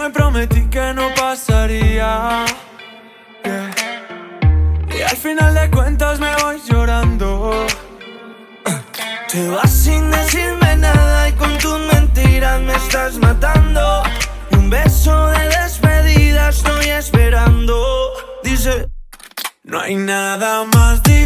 me prometí que no pasaría. Y al final de cuentas me voy llorando. Te vas sin decirme nada y con tus mentiras me estás matando. Un beso de despedida estoy esperando. Dice, no hay nada más. difícil.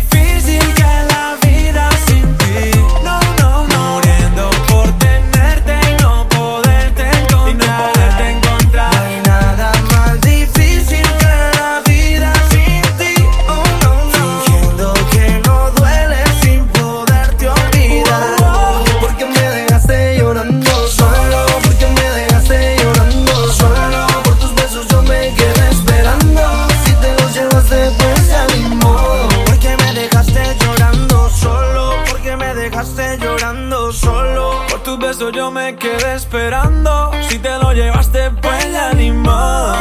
eso yo me quedé esperando. Si te lo llevaste, pues la animó.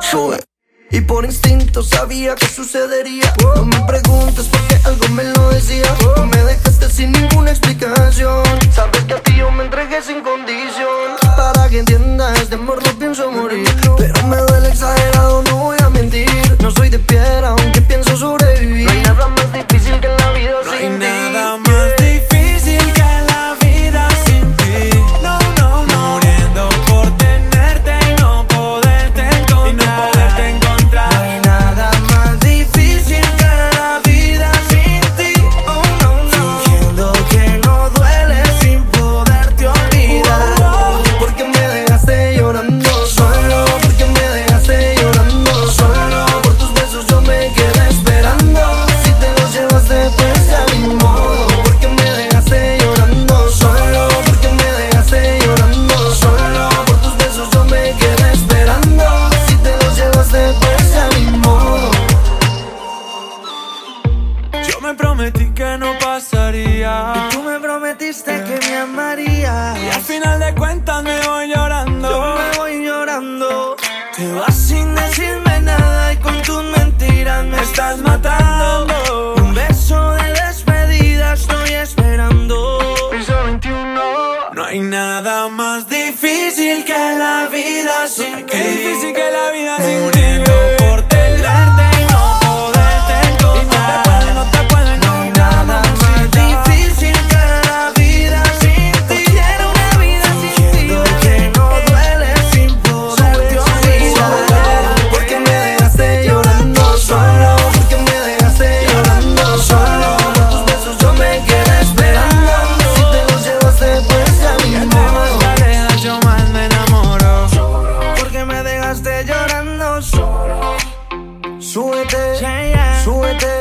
Sube. Y por instinto sabía que sucedería. No me preguntes por qué algo me lo decía. No me dejaste sin ninguna explicación. Sabes que a ti yo me entregué sin condición. Para que entiendas, de amor no pienso morir. prometí que no pasaría. Y tú me prometiste que me amarías. Y al final de cuentas me voy llorando. Yo me voy llorando. Te vas sin decirme nada y con tus mentiras me estás matando. Un beso de despedida estoy esperando. Piso 21. No hay nada más difícil que la vida sin ti. Qué difícil que la vida sin ti. Súbete, yeah, yeah. súbete